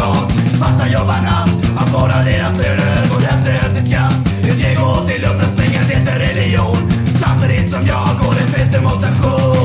rak Farsan jobbar natt, han borrar deras löner Går hem till skatt, ut gäng till lumpen Spengar det är religion. Samtidigt som jag går en festdemonstration